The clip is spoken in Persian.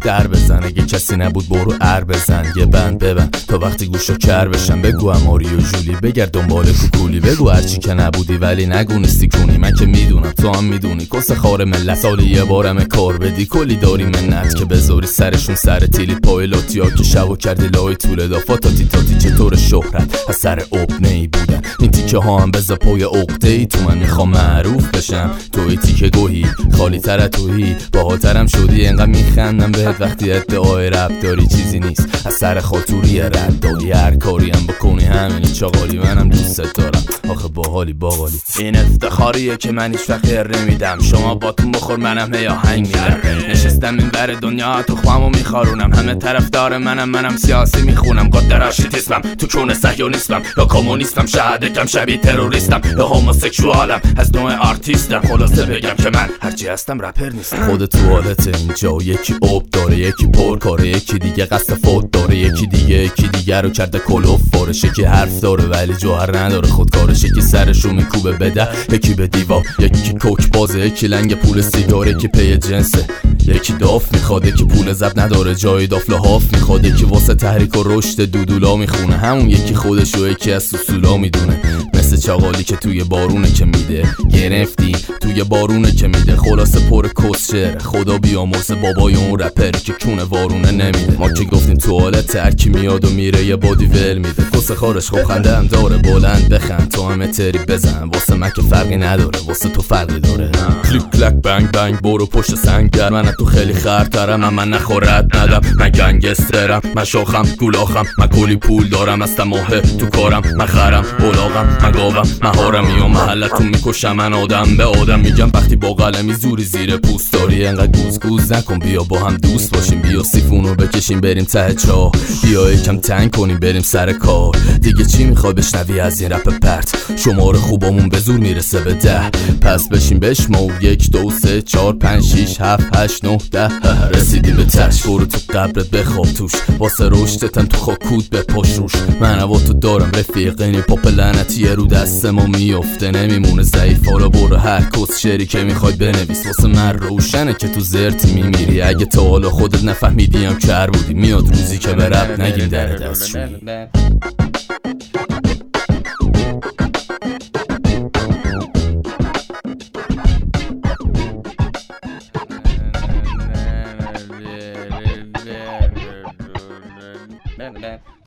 در بزن. اگه کسی نبود برو ار بزن. یه بند ببن. تا وقتی گوشو کر بشن بگو اماری و جولی. بگرد دنبال کوکولی. بگو هرچی که نبودی ولی نگو نیستی کونی. من که می‌دونم تو هم می‌دونی. کس خار ملت. سالی یه بارم کار بدی. کلی داری منت که بذاری سرشون سر تیلی. پایلوتی ها که شبو کردی لای طول دافاتاتی تاتی چطور شهرت از سر ابنه بودن این تیکه ها هم بزا پای عقده ای تو من می‌خوام معروف بشم. توی تیکه گوهی خالی تر توهی. باهاترم شدی انقدر میخندم. بهت وقتی ادعای رب داری چیزی نیست. از سر خاطوری رد داری هر کاری هم بکنی. همینی چاقالی منم دوست دارم. آخه باحالی باقالی این افتخاریه که من هیچ فقیر نمیدم. شما باتون بخور منم هی آهنگ میدم. نشستم این بر دنیا تو خوامو میخارونم. همه طرفدار منم منم سیاسی می‌خونم. گفت راشیتیسمم تو کون نیستم یا کمونیستم شهده کم شبیه تروریستم یا هوموسکشوالم. از نوع آرتیستم. خلاصه بگم که من هرچی هستم رپر نیستم. خود توالت اینجا یکی اوب داره یکی پر کاره یکی دیگه قصد فوت داره یکی دیگه یکی دیگه رو کرده کلوف فارشه که حرف داره ولی جوهر نداره. خودکارش یکی سرشو میکوبه بده یکی به دیوا یکی کوک بازه یکی لنگ پول سیگار یکی پی جنسه. یکی داف می‌خواد یکی پول زب نداره. جای داف لحاف می‌خواد یکی واسه تحریک و رشد دودولا می‌خونه. همون یکی خودش و یکی از سوسولا می‌دونه. چاقالی که توی بارونه که میده. گرفتی توی بارونه که میده. خلاصه پر کسچر خدا بیامرز بابای اون رپر که کونه وارونه نمیده. ما که گفتیم توالت ترکی میاد و میره یه بادی ول میده. کس خارش خوب خنده هم داره. بلند بخند تو همه تری بزن. واسه من که فرقی نداره. واسه تو فرقی داره. کلیک کلک بنگ بنگ برو پشت سنگ. من تو خیلی خرترم من نخورت ندم. من گنگسترم من شاخم گولاخم. من کلی پول دارم از ماه تو کارم. من خرم اولاغم. من گاوم من هارم یا محلتون می‌کشم. من آدم به آدم میگم. وقتی با قلمی زوری زیر پوست داری انقدر گوز گوز نکن. بیا با هم دوست باشیم. بیا سیفونو بکشیم بریم ته چاه. بیا یکم تنگ کنیم بریم سر کار. دیگه چی می‌خوای بشنوی از این رپ پرت؟ شماره خوبامون به زور می‌رسه به ده. پس بشیم بشمو یک دو سه چار پنج شیش هفت هشت نه ده. رسیدیم به تش برو تو قبرت بخواب توش. واسه رشدتم تو خاکود به پاش روش من تو دارم رفیق این پاپ لعنتی رو دست دستمون میفته نمیمونه ضعیف. رو برو هر کس شعری که می‌خوای بنویس. واسه من روشنه که تو زرتی میمیری. اگه تا حالا خودت نفهمیدیم کر بودی. میاد روزی که به رب نگیم در دست Yeah.